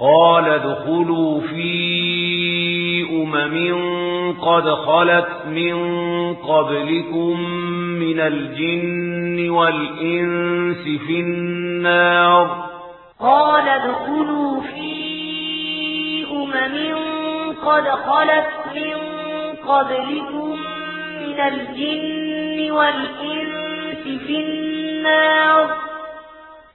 قال دخلوا في أمم قد خلت من قبلكم من الجن والإنس في النار. قال دخلوا في أمم قد خلت من قبلكم من الجن والإنس في النار.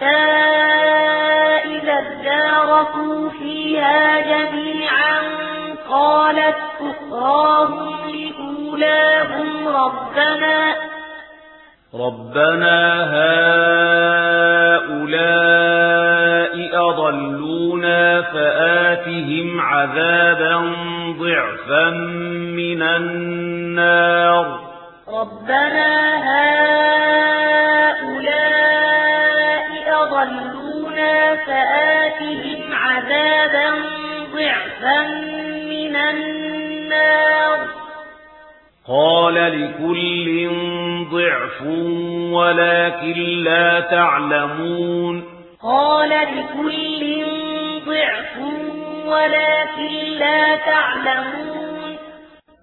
فَإِذَا إذا اداركوا فيها جميعا قالت أخراهم لأولاهم ربنا ربنا هؤلاء أضلونا فآتهم عذابا ضعفا من النار ربنا هؤلاء يضلونا فآتهم عذابا ضعفا من النار. قال لكل ضعف ولكن لا تعلمون. قال لكل ضعف ولكن لا تعلمون.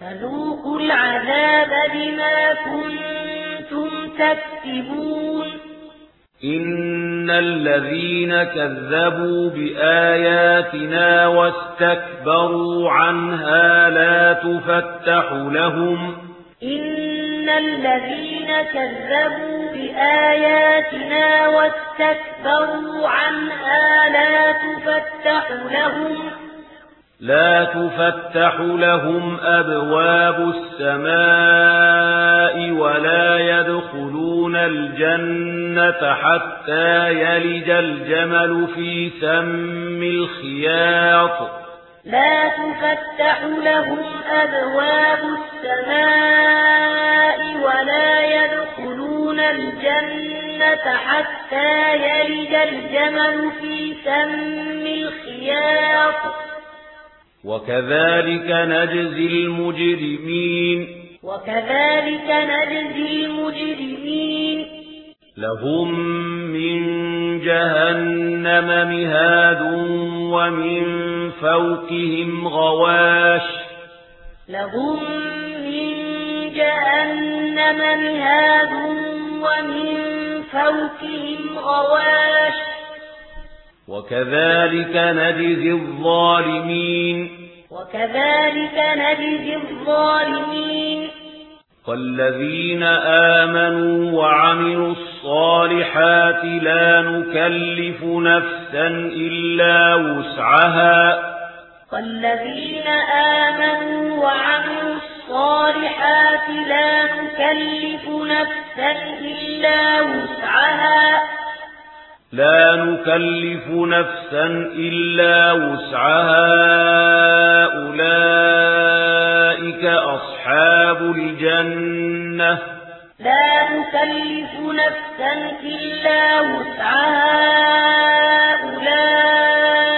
فذوقوا العذاب بما كنتم تكتبون إن الذين كذبوا بآياتنا واستكبروا عنها لا تفتح لهم. إن الذين كذبوا بآياتنا واستكبروا عنها لا تفتح لهم. لا تفتح لهم أبواب السماء ولا يدخلون الجنة حتى يلج الجمل في سم الخياط. لا تفتح لهم أبواب السماء ولا يدخلون الجنة حتى يلج الجمل في سم الخياط. وكذلك نجزي المجرمين وكذلك نجزي المجرمين لهم من جهنم مهاد ومن فوقهم غواش لهم من جهنم مهاد ومن فوقهم غواش وكذلك نجزي الظالمين وكذلك نجزي الظالمين والذين آمنوا وعملوا الصالحات لا نكلف نفسا إلا وسعها والذين آمنوا وعملوا الصالحات لا نكلف نفسا إلا وسعها لا نكلف نفسا إلا وسعها. أولئك أصحاب الجنة. لا نكلف نفسا إلا وسعها. أولئك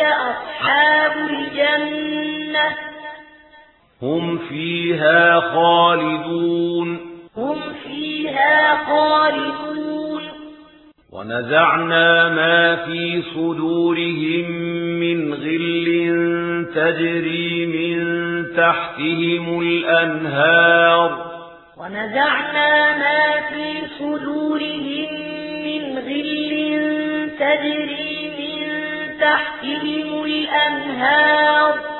أصحاب الجنة. هم فيها خالدون. هم فيها خالدون. ونزعنا ما في صدورهم من غل تجري من تحتهم الأنهار. ونزعنا ما في صدورهم من غل تجري من تحتهم الأنهار.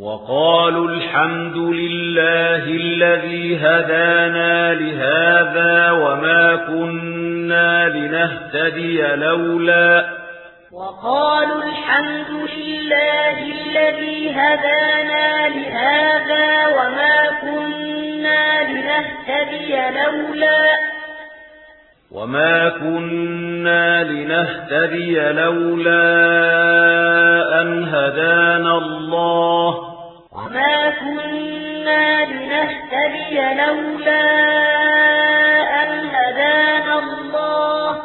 وقالوا الحمد لله الذي هدانا لهذا وما كنا لنهتدي لولا وقالوا الحمد لله الذي هدانا لهذا وما كنا لنهتدي لولا وما كنا لنهتدي لولا أن هدانا الله وما كنا لنهتدي لولا أن هدانا الله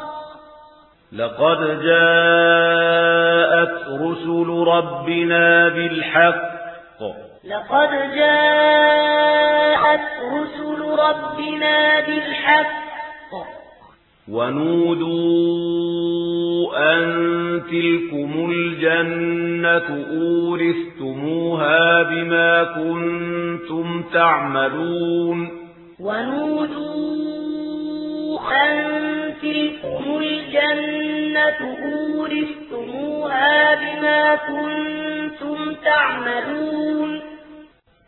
لقد جاءت رسل ربنا بالحق لقد جاءت رسل ربنا بالحق ونودوا أن تلكم الجنة أورثتموها بما كنتم تعملون. ونودوا أن تلكم الجنة أورثتموها بما كنتم تعملون.